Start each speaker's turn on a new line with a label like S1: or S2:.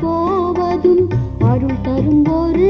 S1: போவதும் அருள் தரும் ஒரு